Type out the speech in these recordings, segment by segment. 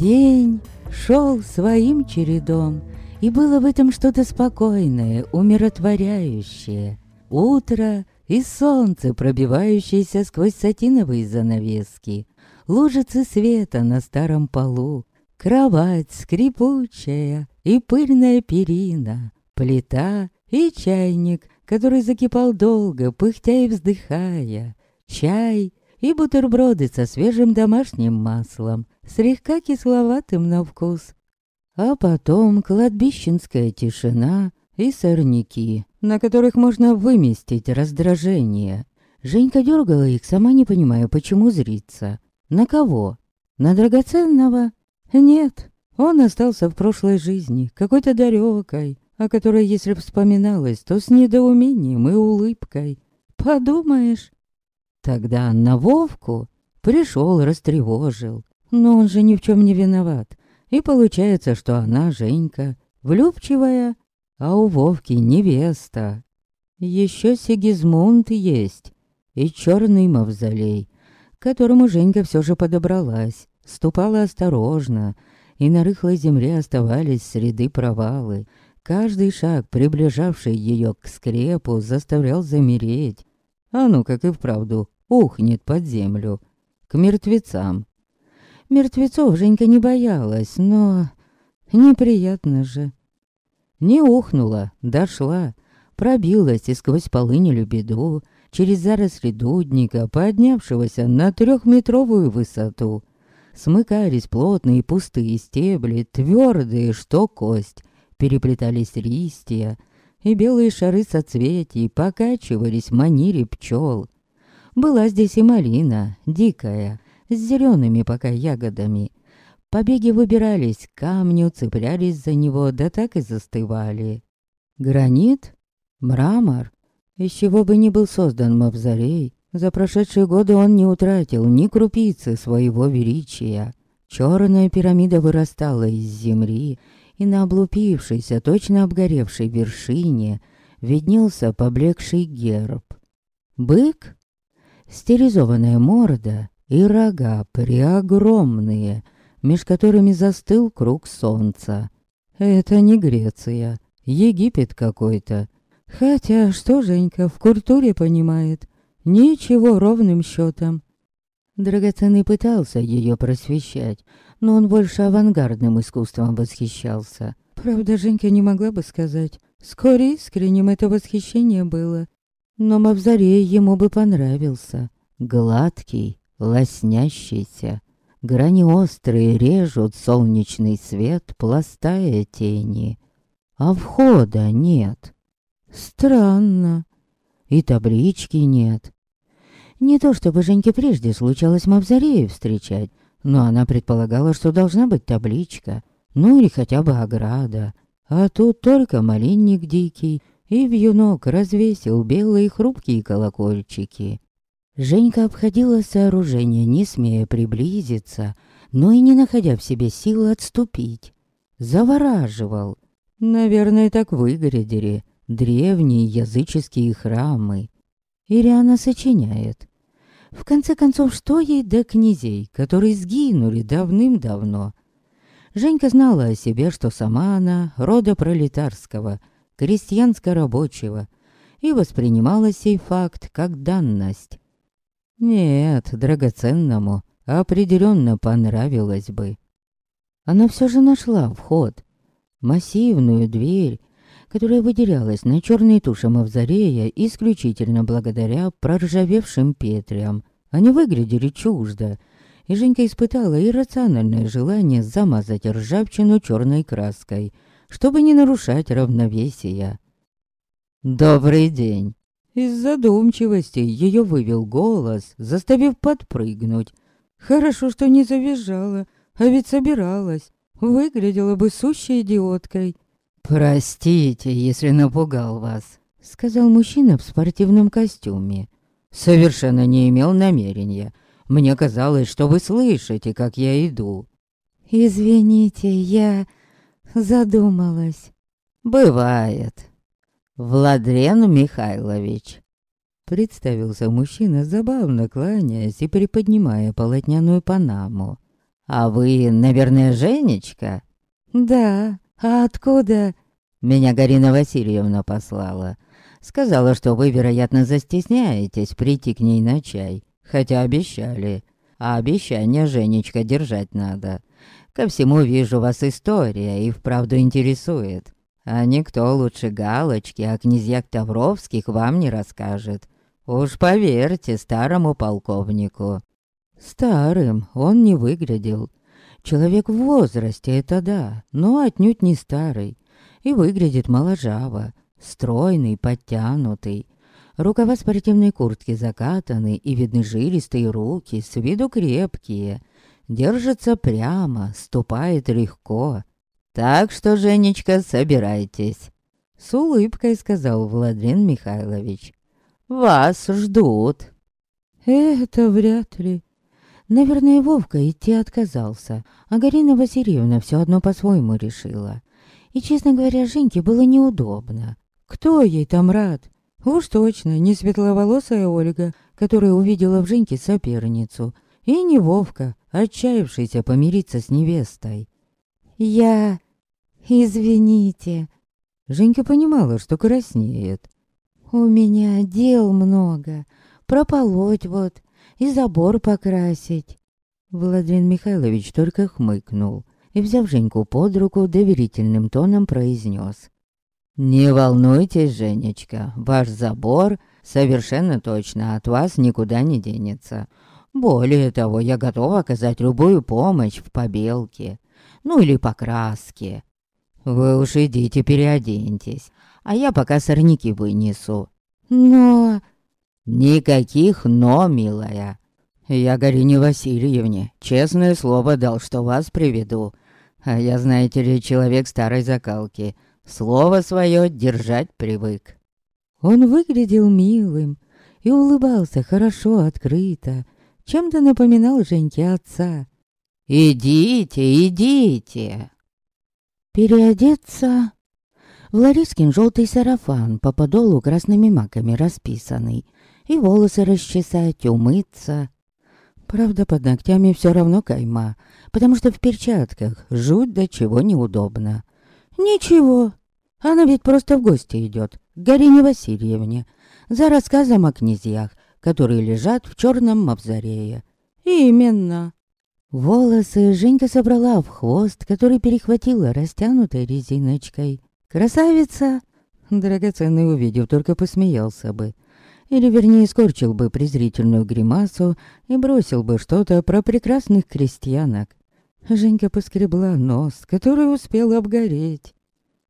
День шел своим чередом, и было в этом что-то спокойное, умиротворяющее. Утро и солнце, пробивающееся сквозь сатиновые занавески, лужицы света на старом полу, кровать скрипучая и пыльная перина, плита и чайник, который закипал долго, пыхтя и вздыхая, чай и бутерброды со свежим домашним маслом, слегка кисловатым на вкус. А потом кладбищенская тишина и сорняки, на которых можно выместить раздражение. Женька дергала их, сама не понимая, почему зриться. На кого? На драгоценного? Нет, он остался в прошлой жизни, какой-то далекой, о которой, если вспоминалось, то с недоумением и улыбкой. Подумаешь. Тогда на Вовку пришел, растревожил. Но он же ни в чем не виноват. И получается, что она, Женька, влюбчивая, а у Вовки невеста. Еще Сигизмунд есть и черный мавзолей, к которому Женька все же подобралась, ступала осторожно, и на рыхлой земле оставались среды провалы. Каждый шаг, приближавший ее к скрепу, заставлял замереть. А ну, как и вправду, ухнет под землю. К мертвецам. Мертвецов Женька не боялась, но... Неприятно же. Не ухнула, дошла, пробилась и сквозь полынь лебеду, через заросли дудника, поднявшегося на трехметровую высоту. Смыкались плотные пустые стебли, твердые, что кость, переплетались листья, и белые шары соцветий покачивались в манере пчел. Была здесь и малина, дикая, с зелеными пока ягодами, Побеги выбирались к камню, цеплялись за него, да так и застывали. Гранит? Мрамор? Из чего бы ни был создан мавзолей, за прошедшие годы он не утратил ни крупицы своего величия. Черная пирамида вырастала из земли, и на облупившейся, точно обгоревшей вершине виднелся поблекший герб. Бык? Стерилизованная морда и рога преогромные — меж которыми застыл круг солнца. Это не Греция, Египет какой-то. Хотя, что Женька в культуре понимает? Ничего ровным счетом. Драгоценный пытался ее просвещать, но он больше авангардным искусством восхищался. Правда, Женька не могла бы сказать, сколь искренним это восхищение было. Но Мавзарей ему бы понравился. Гладкий, лоснящийся, Грани острые режут солнечный свет, пластая тени. А входа нет. Странно. И таблички нет. Не то чтобы Женьке прежде случалось Мавзарею встречать, но она предполагала, что должна быть табличка, ну или хотя бы ограда. А тут только малинник дикий, и вьюнок развесил белые хрупкие колокольчики. Женька обходила сооружение, не смея приблизиться, но и не находя в себе силы отступить. Завораживал. Наверное, так выглядели древние языческие храмы. Или она сочиняет. В конце концов, что ей до князей, которые сгинули давным-давно? Женька знала о себе, что сама она рода пролетарского, крестьянско-рабочего, и воспринимала сей факт как данность. Нет, драгоценному определенно понравилось бы. Она все же нашла вход. Массивную дверь, которая выделялась на черной туше мавзолея исключительно благодаря проржавевшим петлям. Они выглядели чуждо, и Женька испытала иррациональное желание замазать ржавчину черной краской, чтобы не нарушать равновесия. «Добрый день!» Из задумчивости ее вывел голос, заставив подпрыгнуть. Хорошо, что не завизжала, а ведь собиралась. Выглядела бы сущей идиоткой. «Простите, если напугал вас», — сказал мужчина в спортивном костюме. «Совершенно не имел намерения. Мне казалось, что вы слышите, как я иду». «Извините, я задумалась». «Бывает», Владлен Михайлович. Представился мужчина, забавно кланяясь и приподнимая полотняную панаму. «А вы, наверное, Женечка?» «Да, а откуда?» «Меня Гарина Васильевна послала. Сказала, что вы, вероятно, застесняетесь прийти к ней на чай, хотя обещали. А обещание, Женечка, держать надо. Ко всему вижу вас история и вправду интересует. А никто лучше Галочки о князьях Тавровских вам не расскажет. Уж поверьте старому полковнику. Старым он не выглядел. Человек в возрасте, это да, но отнюдь не старый. И выглядит моложаво, стройный, подтянутый. Рукава спортивной куртки закатаны, и видны жилистые руки, с виду крепкие. Держится прямо, ступает легко. Так что, Женечка, собирайтесь. С улыбкой сказал Владимир Михайлович. Вас ждут. Это вряд ли. Наверное, Вовка идти отказался, а Гарина Васильевна все одно по-своему решила. И, честно говоря, Женьке было неудобно. Кто ей там рад? Уж точно, не светловолосая Ольга, которая увидела в Женьке соперницу, и не Вовка, отчаявшийся помириться с невестой. «Я... извините...» Женька понимала, что краснеет. «У меня дел много. Прополоть вот и забор покрасить». Владимир Михайлович только хмыкнул и, взяв Женьку под руку, доверительным тоном произнес. «Не волнуйтесь, Женечка, ваш забор совершенно точно от вас никуда не денется. Более того, я готов оказать любую помощь в побелке, ну или покраске. Вы уж идите переоденьтесь, а я пока сорняки вынесу. Но... Никаких «но», милая. Я Гарине Васильевне честное слово дал, что вас приведу. А я, знаете ли, человек старой закалки — Слово свое держать привык. Он выглядел милым и улыбался хорошо, открыто, чем-то напоминал Женьке отца. «Идите, идите!» Переодеться в Ларискин желтый сарафан по подолу красными маками расписанный, и волосы расчесать, умыться. Правда, под ногтями все равно кайма, потому что в перчатках жуть до чего неудобно. Ничего, она ведь просто в гости идет к Гарине Васильевне за рассказом о князьях, которые лежат в черном мавзорее. Именно. Волосы Женька собрала в хвост, который перехватила растянутой резиночкой. Красавица! Драгоценный, увидев, только посмеялся бы. Или, вернее, скорчил бы презрительную гримасу и бросил бы что-то про прекрасных крестьянок. Женька поскребла нос, который успел обгореть.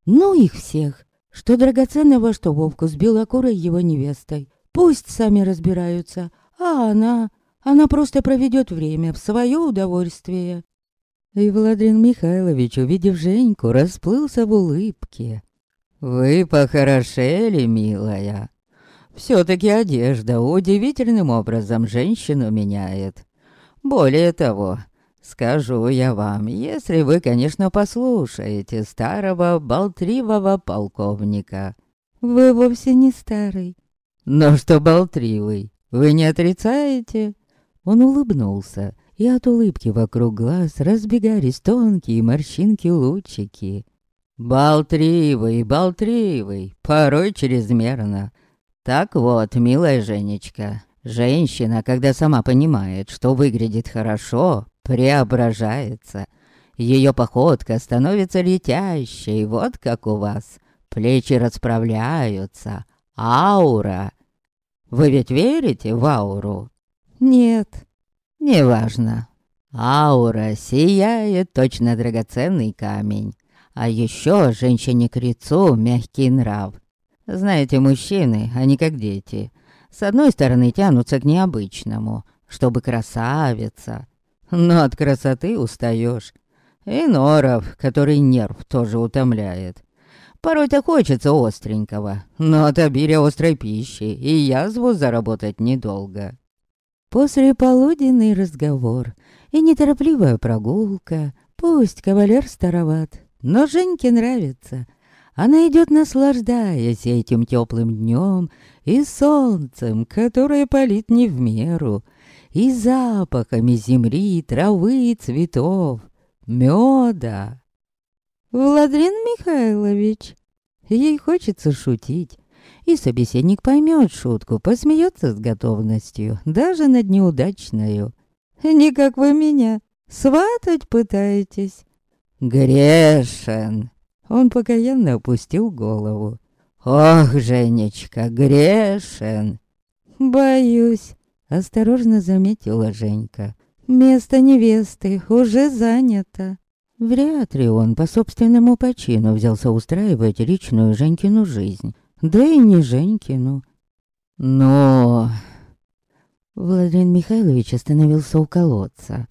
Ну их всех! Что драгоценного, что Вовку с белокурой его невестой. Пусть сами разбираются, а она... Она просто проведет время в свое удовольствие. И Владимир Михайлович, увидев Женьку, расплылся в улыбке. «Вы похорошели, милая. Все-таки одежда удивительным образом женщину меняет. Более того, Скажу я вам, если вы, конечно, послушаете старого болтривого полковника. Вы вовсе не старый. Но что болтривый, вы не отрицаете? Он улыбнулся, и от улыбки вокруг глаз разбегались тонкие морщинки-лучики. Болтривый, болтривый, порой чрезмерно. Так вот, милая Женечка, женщина, когда сама понимает, что выглядит хорошо, преображается. Ее походка становится летящей, вот как у вас. Плечи расправляются. Аура. Вы ведь верите в ауру? Нет. Неважно. Аура сияет точно драгоценный камень. А еще женщине к лицу мягкий нрав. Знаете, мужчины, они как дети. С одной стороны тянутся к необычному, чтобы красавица, но от красоты устаешь. И норов, который нерв тоже утомляет. Порой-то хочется остренького, но от обилия острой пищи и язву заработать недолго. После полуденный разговор и неторопливая прогулка, пусть кавалер староват, но Женьке нравится. Она идет наслаждаясь этим теплым днем и солнцем, которое палит не в меру — и запахами земли, травы, цветов, меда. Владлен Михайлович, ей хочется шутить, и собеседник поймет шутку, посмеется с готовностью, даже над неудачною. Не как вы меня, сватать пытаетесь. Грешен. Он покаянно опустил голову. Ох, Женечка, грешен. Боюсь, осторожно заметила Женька. Место невесты уже занято. Вряд ли он по собственному почину взялся устраивать личную Женькину жизнь. Да и не Женькину. Но... Владимир Михайлович остановился у колодца.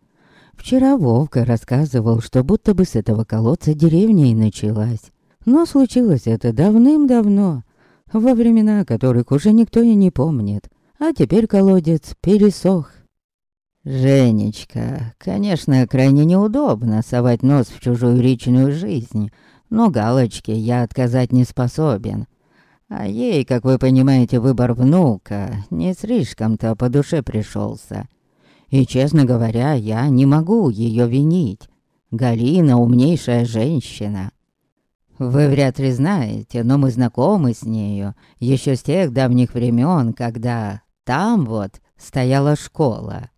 Вчера Вовка рассказывал, что будто бы с этого колодца деревня и началась. Но случилось это давным-давно, во времена которых уже никто и не помнит. А теперь колодец пересох. «Женечка, конечно, крайне неудобно совать нос в чужую личную жизнь, но галочке я отказать не способен. А ей, как вы понимаете, выбор внука не слишком-то по душе пришелся. И, честно говоря, я не могу ее винить. Галина умнейшая женщина. Вы вряд ли знаете, но мы знакомы с нею еще с тех давних времен, когда там вот стояла школа.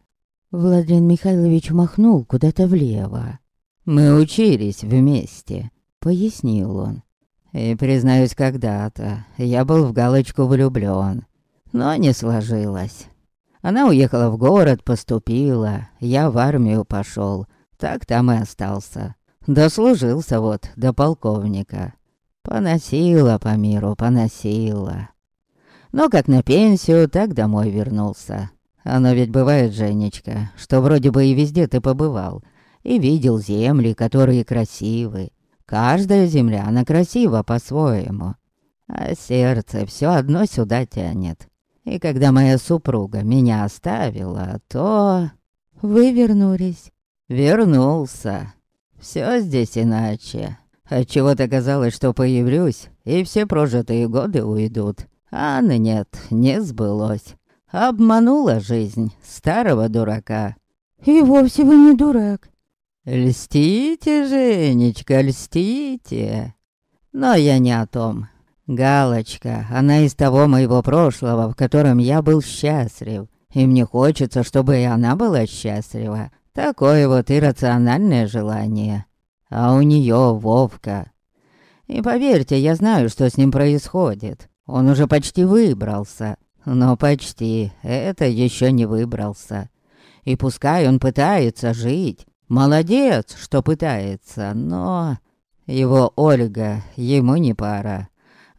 Владимир Михайлович махнул куда-то влево. «Мы учились вместе», — пояснил он. «И, признаюсь, когда-то я был в галочку влюблён, но не сложилось. Она уехала в город, поступила, я в армию пошёл, так там и остался. Дослужился вот до полковника. Поносила по миру, поносила. Но как на пенсию, так домой вернулся. Оно ведь бывает, Женечка, что вроде бы и везде ты побывал, и видел земли, которые красивы. Каждая земля, она красива по-своему. А сердце все одно сюда тянет. И когда моя супруга меня оставила, то... Вы вернулись? Вернулся. Все здесь иначе. Отчего-то казалось, что появлюсь, и все прожитые годы уйдут. А нет, не сбылось. Обманула жизнь старого дурака. И вовсе вы не дурак. Льстите, Женечка, льстите. Но я не о том. Галочка, она из того моего прошлого, в котором я был счастлив. И мне хочется, чтобы и она была счастлива. Такое вот иррациональное желание. А у нее Вовка. И поверьте, я знаю, что с ним происходит. Он уже почти выбрался. Но почти, это еще не выбрался. И пускай он пытается жить, молодец, что пытается, но... Его Ольга, ему не пара.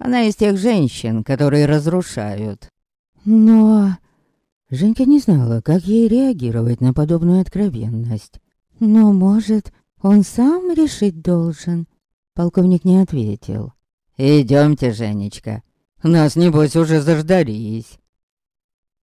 Она из тех женщин, которые разрушают. Но... Женька не знала, как ей реагировать на подобную откровенность. Но, может, он сам решить должен? Полковник не ответил. «Идемте, Женечка, нас, небось, уже заждались.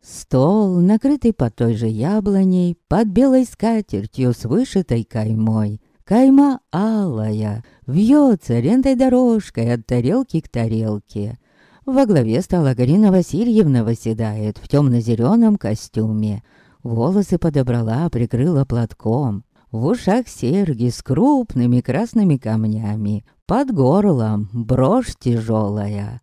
Стол, накрытый под той же яблоней, под белой скатертью с вышитой каймой. Кайма алая, вьется лентой дорожкой от тарелки к тарелке. Во главе стола Галина Васильевна восседает в темно-зеленом костюме. Волосы подобрала, прикрыла платком. В ушах серьги с крупными красными камнями. Под горлом брошь тяжелая.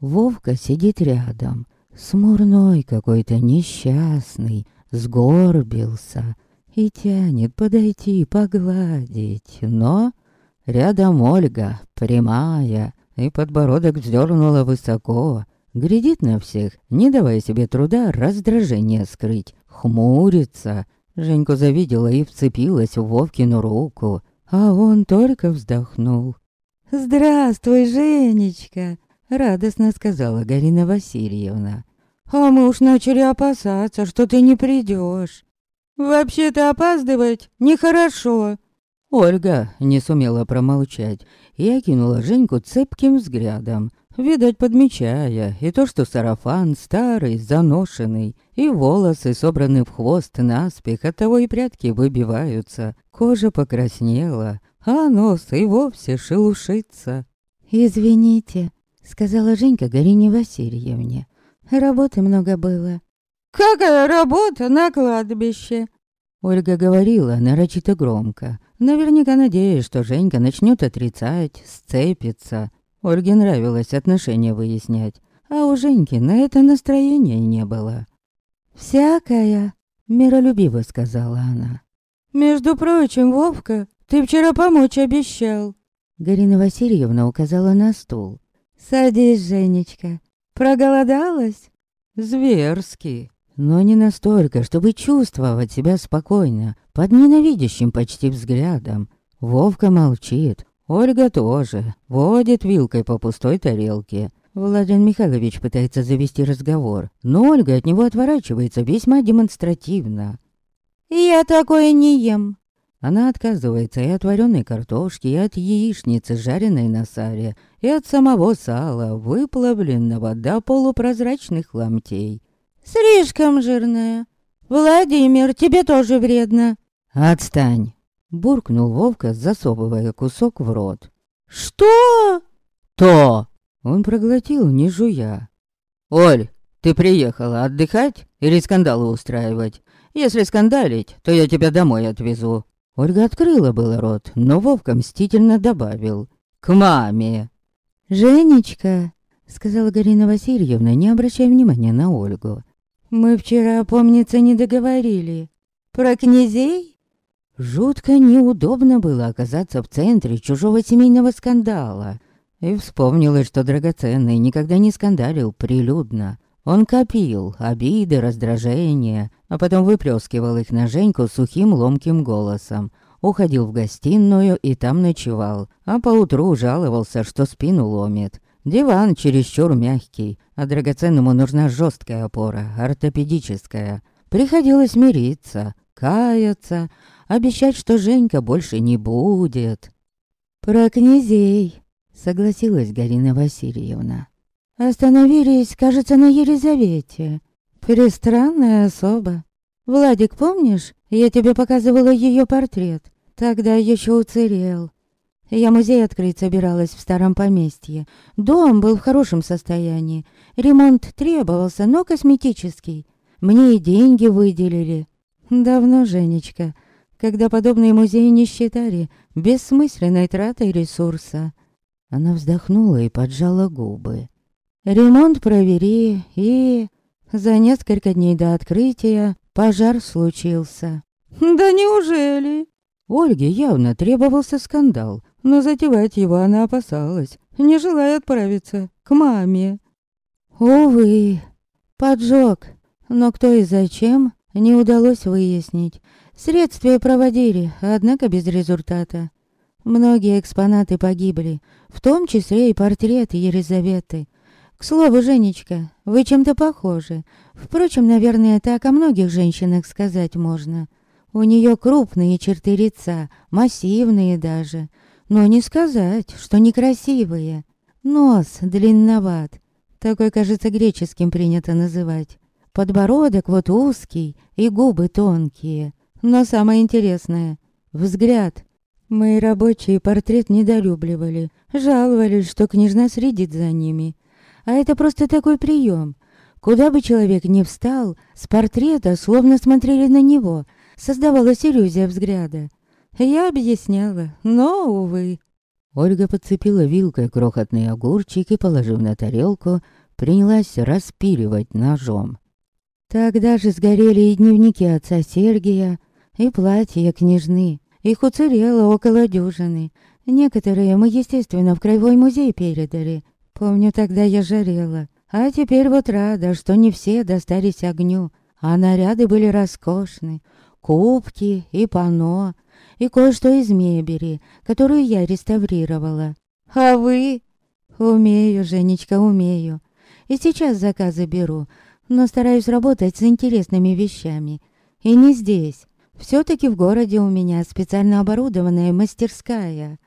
Вовка сидит рядом, смурной какой-то несчастный, сгорбился и тянет подойти погладить, но рядом Ольга, прямая, и подбородок вздернула высоко, глядит на всех, не давая себе труда раздражение скрыть, хмурится. Женьку завидела и вцепилась в Вовкину руку, а он только вздохнул. «Здравствуй, Женечка!» Радостно сказала Галина Васильевна. А мы уж начали опасаться, что ты не придешь. Вообще-то опаздывать нехорошо. Ольга не сумела промолчать и окинула Женьку цепким взглядом, видать, подмечая и то, что сарафан старый, заношенный, и волосы собраны в хвост наспех, оттого и прятки выбиваются, кожа покраснела, а нос и вовсе шелушится. «Извините», сказала Женька Галине Васильевне. Работы много было. Какая работа на кладбище? Ольга говорила нарочито громко, наверняка надеясь, что Женька начнет отрицать, сцепиться. Ольге нравилось отношения выяснять, а у Женьки на это настроения не было. «Всякая», — миролюбиво сказала она. «Между прочим, Вовка, ты вчера помочь обещал». Галина Васильевна указала на стул. «Садись, Женечка. Проголодалась?» «Зверски», но не настолько, чтобы чувствовать себя спокойно, под ненавидящим почти взглядом. Вовка молчит, Ольга тоже, водит вилкой по пустой тарелке. Владимир Михайлович пытается завести разговор, но Ольга от него отворачивается весьма демонстративно. «Я такое не ем». Она отказывается и от вареной картошки, и от яичницы, жареной на саре, и от самого сала, выплавленного до полупрозрачных ломтей. «Слишком жирная. Владимир, тебе тоже вредно». «Отстань!» — буркнул Вовка, засовывая кусок в рот. «Что?» «То!» — он проглотил, не жуя. «Оль, ты приехала отдыхать или скандалы устраивать? Если скандалить, то я тебя домой отвезу». Ольга открыла было рот, но Вовка мстительно добавил. «К маме!» «Женечка!» — сказала Галина Васильевна, не обращая внимания на Ольгу. Мы вчера, помнится, не договорили. Про князей? Жутко неудобно было оказаться в центре чужого семейного скандала. И вспомнилось, что драгоценный никогда не скандалил прилюдно. Он копил обиды, раздражения, а потом выплескивал их на Женьку сухим ломким голосом. Уходил в гостиную и там ночевал, а поутру жаловался, что спину ломит. Диван чересчур мягкий, а драгоценному нужна жесткая опора, ортопедическая. Приходилось мириться, каяться, обещать, что Женька больше не будет. «Про князей», — согласилась Галина Васильевна. «Остановились, кажется, на Елизавете. Пристранная особа. Владик, помнишь, я тебе показывала ее портрет? Тогда еще уцелел. Я музей открыть собиралась в старом поместье. Дом был в хорошем состоянии. Ремонт требовался, но косметический. Мне и деньги выделили. Давно, Женечка, когда подобные музеи не считали бессмысленной тратой ресурса. Она вздохнула и поджала губы. Ремонт провели, и... За несколько дней до открытия пожар случился. «Да неужели?» Ольге явно требовался скандал, но затевать его она опасалась, не желая отправиться к маме. Увы, поджог, но кто и зачем, не удалось выяснить. Средствия проводили, однако без результата. Многие экспонаты погибли, в том числе и портрет Елизаветы. К слову, Женечка, вы чем-то похожи. Впрочем, наверное, так о многих женщинах сказать можно. У нее крупные черты лица, массивные даже но не сказать, что некрасивые. Нос длинноват, такой, кажется, греческим принято называть. Подбородок вот узкий и губы тонкие. Но самое интересное — взгляд. Мои рабочие портрет недолюбливали, жаловались, что княжна следит за ними. А это просто такой прием. Куда бы человек ни встал, с портрета словно смотрели на него. Создавалась иллюзия взгляда. Я объясняла, но, увы. Ольга подцепила вилкой крохотный огурчик и, положив на тарелку, принялась распиливать ножом. Тогда же сгорели и дневники отца Сергия, и платья княжны. Их уцелело около дюжины. Некоторые мы, естественно, в Краевой музей передали. Помню, тогда я жарела. А теперь вот рада, что не все достались огню, а наряды были роскошны. Кубки и пано, и кое-что из мебели, которую я реставрировала. А вы? Умею, Женечка, умею. И сейчас заказы беру, но стараюсь работать с интересными вещами. И не здесь. Все-таки в городе у меня специально оборудованная мастерская.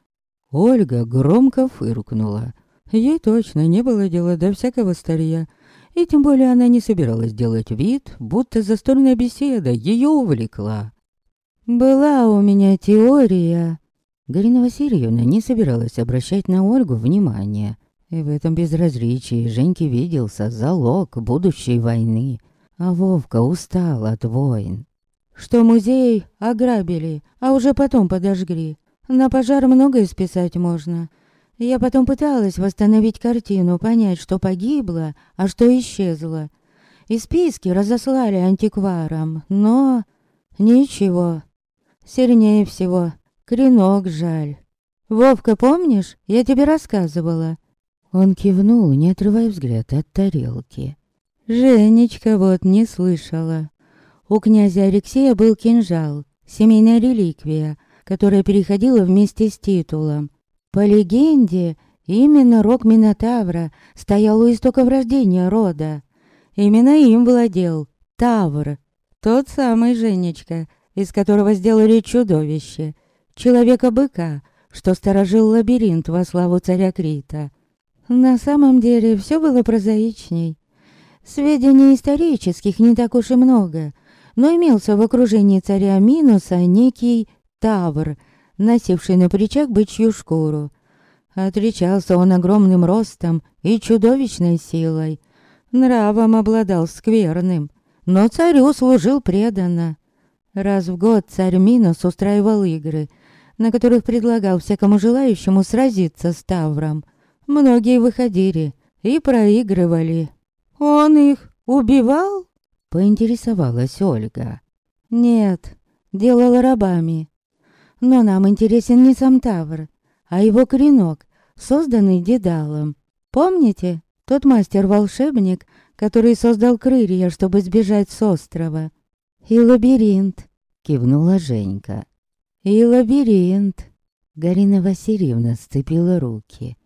Ольга громко фыркнула. Ей точно не было дела до всякого старья. И тем более она не собиралась делать вид, будто застольная беседа ее увлекла. «Была у меня теория...» Галина Васильевна не собиралась обращать на Ольгу внимание. И в этом безразличии Женьке виделся залог будущей войны. А Вовка устал от войн. Что музей ограбили, а уже потом подожгли. На пожар многое списать можно. Я потом пыталась восстановить картину, понять, что погибло, а что исчезло. И списки разослали антикварам, но... Ничего. Сильнее всего. Кренок жаль. Вовка, помнишь? Я тебе рассказывала. Он кивнул, не отрывая взгляд от тарелки. Женечка вот не слышала. У князя Алексея был кинжал, семейная реликвия, которая переходила вместе с титулом. По легенде, именно рог Минотавра стоял у истоков рождения рода. Именно им владел Тавр, тот самый Женечка, из которого сделали чудовище, человека-быка, что сторожил лабиринт во славу царя Крита. На самом деле все было прозаичней. Сведений исторических не так уж и много, но имелся в окружении царя Минуса некий Тавр, носивший на плечах бычью шкуру. Отличался он огромным ростом и чудовищной силой. Нравом обладал скверным, но царю служил преданно. Раз в год царь Минус устраивал игры, на которых предлагал всякому желающему сразиться с Тавром. Многие выходили и проигрывали. «Он их убивал?» — поинтересовалась Ольга. «Нет, делал рабами. Но нам интересен не сам Тавр, а его клинок, созданный Дедалом. Помните, тот мастер-волшебник, который создал крылья, чтобы сбежать с острова? И лабиринт», — кивнула Женька. «И лабиринт». Гарина Васильевна сцепила руки.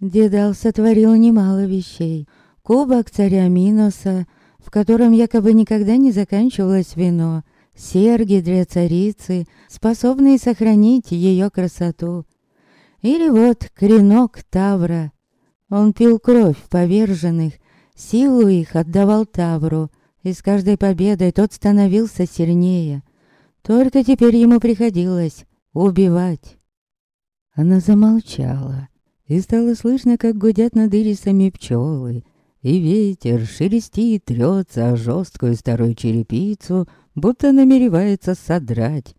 Дедал сотворил немало вещей — кубок царя Миноса, в котором якобы никогда не заканчивалось вино, серьги для царицы, способные сохранить ее красоту. Или вот кренок Тавра. Он пил кровь поверженных, силу их отдавал Тавру, и с каждой победой тот становился сильнее. Только теперь ему приходилось убивать. Она замолчала, и стало слышно, как гудят над ирисами пчелы, и ветер шелестит, трется о жесткую старую черепицу, будто намеревается содрать.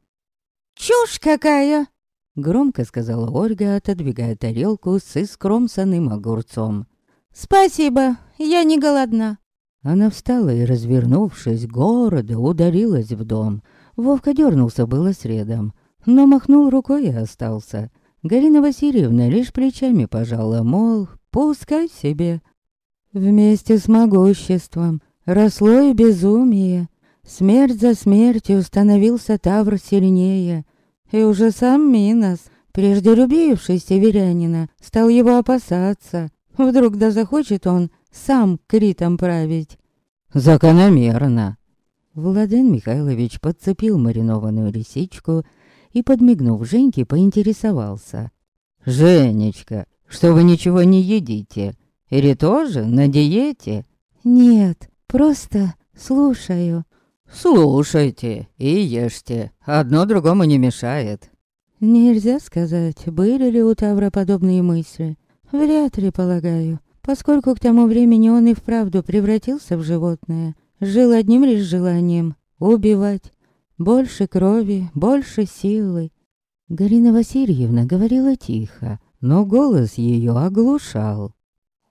«Чушь какая!» — громко сказала Ольга, отодвигая тарелку с искромсанным огурцом. «Спасибо, я не голодна». Она встала и, развернувшись, города ударилась в дом. Вовка дернулся было средом, но махнул рукой и остался. Галина Васильевна лишь плечами пожала, мол, пускай себе. Вместе с могуществом росло и безумие. Смерть за смертью становился Тавр сильнее. И уже сам Минос, прежде любивший северянина, стал его опасаться. Вдруг да захочет он сам Критом править. Закономерно. Владен Михайлович подцепил маринованную лисичку и, подмигнув Женьке, поинтересовался. «Женечка, что вы ничего не едите? Или тоже на диете?» «Нет, просто слушаю». «Слушайте и ешьте, одно другому не мешает». Нельзя сказать, были ли у Тавра подобные мысли. Вряд ли, полагаю, поскольку к тому времени он и вправду превратился в животное. Жил одним лишь желанием — убивать. Больше крови, больше силы. Гарина Васильевна говорила тихо, но голос ее оглушал.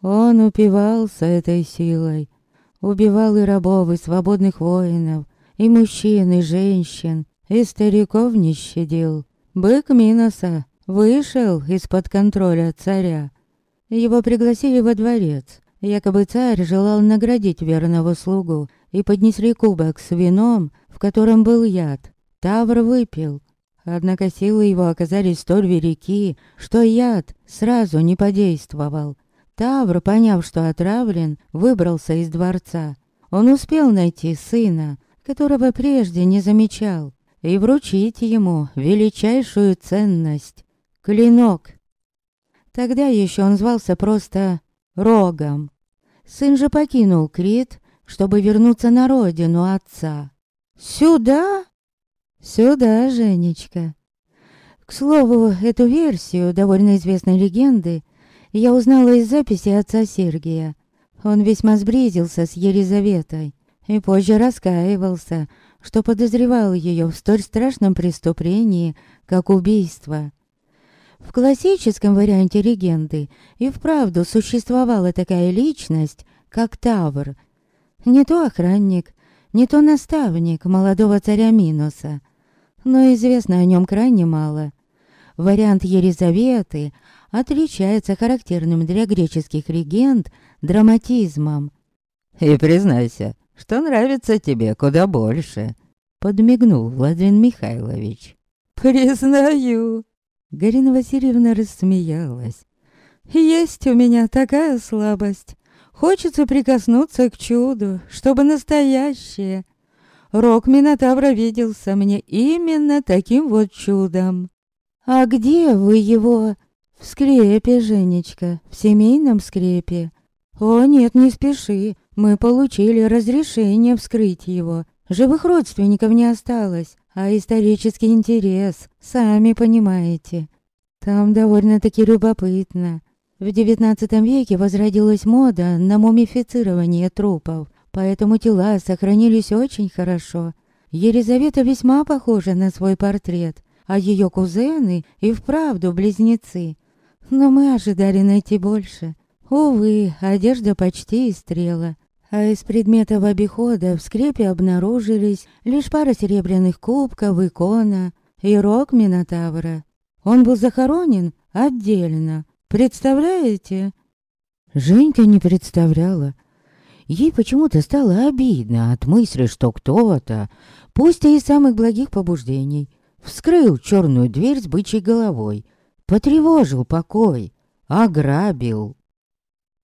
Он упивался этой силой, убивал и рабов, и свободных воинов, и мужчин, и женщин, и стариков не щадил. Бык Миноса вышел из-под контроля царя. Его пригласили во дворец. Якобы царь желал наградить верного слугу, и поднесли кубок с вином, в котором был яд. Тавр выпил. Однако силы его оказались столь велики, что яд сразу не подействовал. Тавр, поняв, что отравлен, выбрался из дворца. Он успел найти сына, которого прежде не замечал, и вручить ему величайшую ценность — клинок. Тогда еще он звался просто Рогом. Сын же покинул Крит, чтобы вернуться на родину отца. «Сюда?» «Сюда, Женечка». К слову, эту версию довольно известной легенды я узнала из записи отца Сергия. Он весьма сблизился с Елизаветой. И позже раскаивался, что подозревал ее в столь страшном преступлении, как убийство. В классическом варианте легенды и вправду существовала такая личность, как Тавр. Не то охранник, не то наставник молодого царя Минуса. Но известно о нем крайне мало. Вариант Елизаветы отличается характерным для греческих легенд драматизмом. «И признайся, что нравится тебе куда больше», — подмигнул Владимир Михайлович. «Признаю», — Гарина Васильевна рассмеялась. «Есть у меня такая слабость. Хочется прикоснуться к чуду, чтобы настоящее. Рок Минотавра виделся мне именно таким вот чудом. А где вы его? В скрепе, Женечка, в семейном скрепе. О, нет, не спеши. Мы получили разрешение вскрыть его. Живых родственников не осталось, а исторический интерес, сами понимаете. Там довольно-таки любопытно. В XIX веке возродилась мода на мумифицирование трупов, поэтому тела сохранились очень хорошо. Елизавета весьма похожа на свой портрет, а ее кузены и вправду близнецы. Но мы ожидали найти больше. Увы, одежда почти истрела. А из предметов обихода в скрепе обнаружились лишь пара серебряных кубков, икона и рог Минотавра. Он был захоронен отдельно, Представляете?» Женька не представляла. Ей почему-то стало обидно от мысли, что кто-то, пусть и из самых благих побуждений, вскрыл черную дверь с бычьей головой, потревожил покой, ограбил.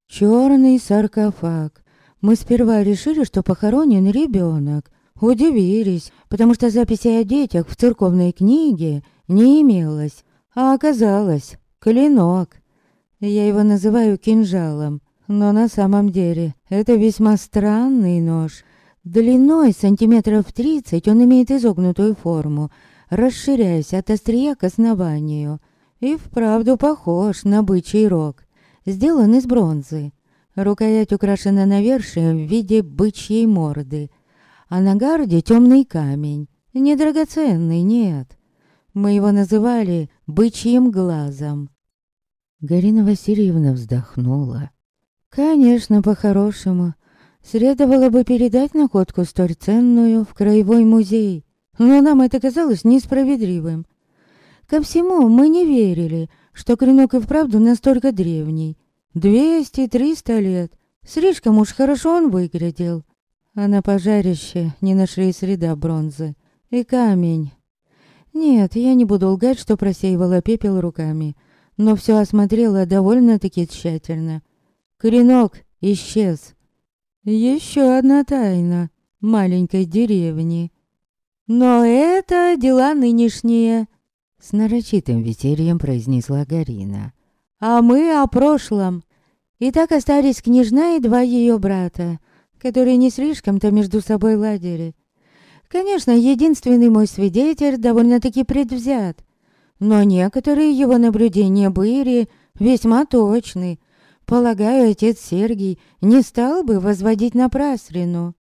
Черный саркофаг. Мы сперва решили, что похоронен ребенок. Удивились, потому что записи о детях в церковной книге не имелось, а оказалось клинок. Я его называю кинжалом, но на самом деле это весьма странный нож. Длиной сантиметров тридцать он имеет изогнутую форму, расширяясь от острия к основанию. И вправду похож на бычий рог. Сделан из бронзы. Рукоять украшена навершием в виде бычьей морды. А на гарде темный камень. Не драгоценный, нет. Мы его называли бычьим глазом. Гарина Васильевна вздохнула. Конечно, по-хорошему. Следовало бы передать находку столь ценную в краевой музей. Но нам это казалось несправедливым. Ко всему мы не верили, что клинок и вправду настолько древний. Двести-триста лет. Слишком уж хорошо он выглядел. А на пожарище не нашли следа бронзы. И камень. Нет, я не буду лгать, что просеивала пепел руками но все осмотрела довольно-таки тщательно. Клинок исчез. Еще одна тайна маленькой деревни. Но это дела нынешние, с нарочитым весельем произнесла Гарина. А мы о прошлом. И так остались княжна и два ее брата, которые не слишком-то между собой ладили. Конечно, единственный мой свидетель довольно-таки предвзят но некоторые его наблюдения были весьма точны. Полагаю, отец Сергий не стал бы возводить напраслину.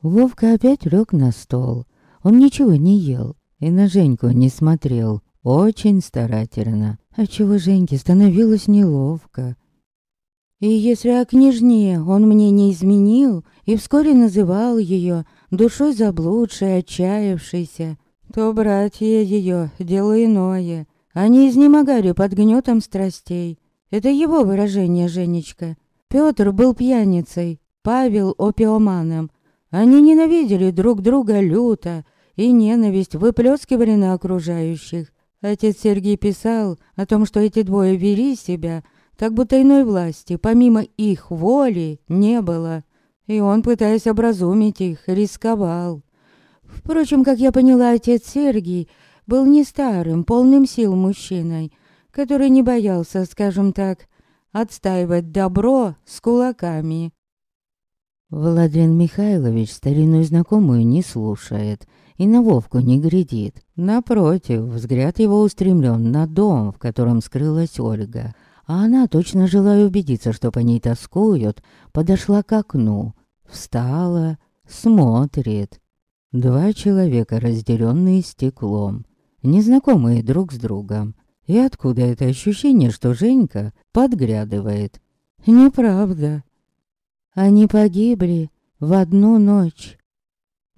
Вовка опять лег на стол. Он ничего не ел и на Женьку не смотрел. Очень старательно. Отчего Женьке становилось неловко. И если о княжне он мне не изменил и вскоре называл ее душой заблудшей, отчаявшейся, то братья ее — дело иное. Они изнемогали под гнетом страстей. Это его выражение, Женечка. Петр был пьяницей, Павел — опиоманом. Они ненавидели друг друга люто, и ненависть выплескивали на окружающих. Отец Сергей писал о том, что эти двое вели себя, так будто иной власти, помимо их воли, не было. И он, пытаясь образумить их, рисковал. Впрочем, как я поняла, отец Сергий был не старым, полным сил мужчиной, который не боялся, скажем так, отстаивать добро с кулаками. Владимир Михайлович старинную знакомую не слушает и на Вовку не глядит. Напротив, взгляд его устремлен на дом, в котором скрылась Ольга. А она, точно желая убедиться, что по ней тоскуют, подошла к окну, встала смотрит. Два человека, разделенные стеклом, незнакомые друг с другом. И откуда это ощущение, что Женька подглядывает? Неправда. Они погибли в одну ночь.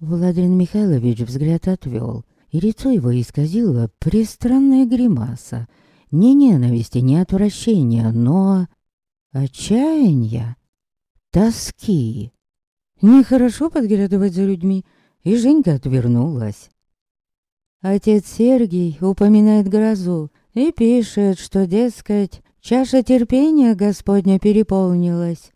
Владимир Михайлович взгляд отвел, и лицо его исказило пристранная гримаса. Не ненависти, не отвращения, но... отчаяния, тоски. Нехорошо подглядывать за людьми, и Женька отвернулась. Отец Сергий упоминает грозу и пишет, что, дескать, чаша терпения Господня переполнилась.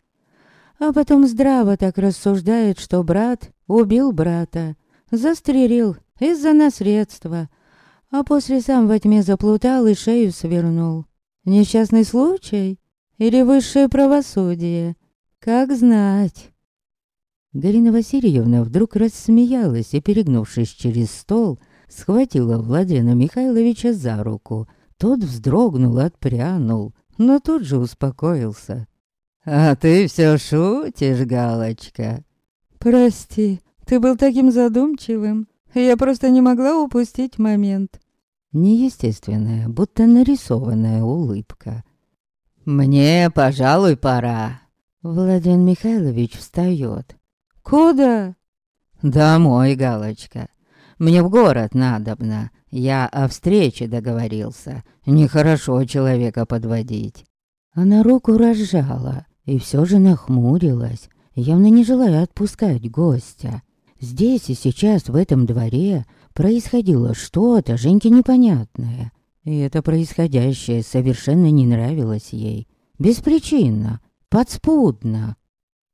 А потом здраво так рассуждает, что брат убил брата, застрелил из-за наследства, а после сам во тьме заплутал и шею свернул. Несчастный случай или высшее правосудие? Как знать. Галина Васильевна вдруг рассмеялась и, перегнувшись через стол, схватила Владимира Михайловича за руку. Тот вздрогнул, отпрянул, но тут же успокоился. «А ты все шутишь, Галочка?» «Прости, ты был таким задумчивым. Я просто не могла упустить момент». Неестественная, будто нарисованная улыбка. «Мне, пожалуй, пора». Владимир Михайлович встает. «Куда?» «Домой, Галочка. Мне в город надобно. Я о встрече договорился. Нехорошо человека подводить». Она руку разжала и все же нахмурилась, явно не желая отпускать гостя. Здесь и сейчас, в этом дворе, происходило что-то Женьке непонятное. И это происходящее совершенно не нравилось ей. Беспричинно, подспудно.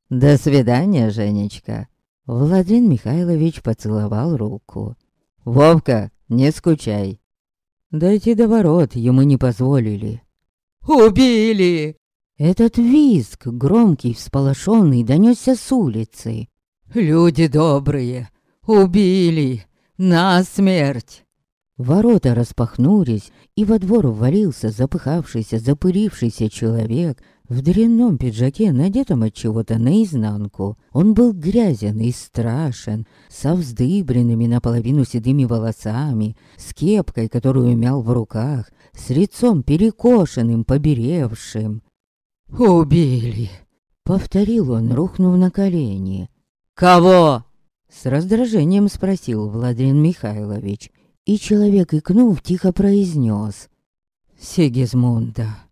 «До свидания, Женечка!» Владимир Михайлович поцеловал руку. «Вовка, не скучай!» Дойти до ворот ему не позволили. «Убили!» Этот визг, громкий, всполошенный, донесся с улицы. «Люди добрые! Убили! На смерть!» Ворота распахнулись, и во двор ввалился запыхавшийся, запырившийся человек в дрянном пиджаке, надетом от чего-то наизнанку. Он был грязен и страшен, со вздыбренными наполовину седыми волосами, с кепкой, которую мял в руках, с лицом перекошенным, поберевшим. «Убили!» — повторил он, рухнув на колени. «Кого?» — с раздражением спросил Владимир Михайлович. И человек, икнув, тихо произнес. «Сигизмунда».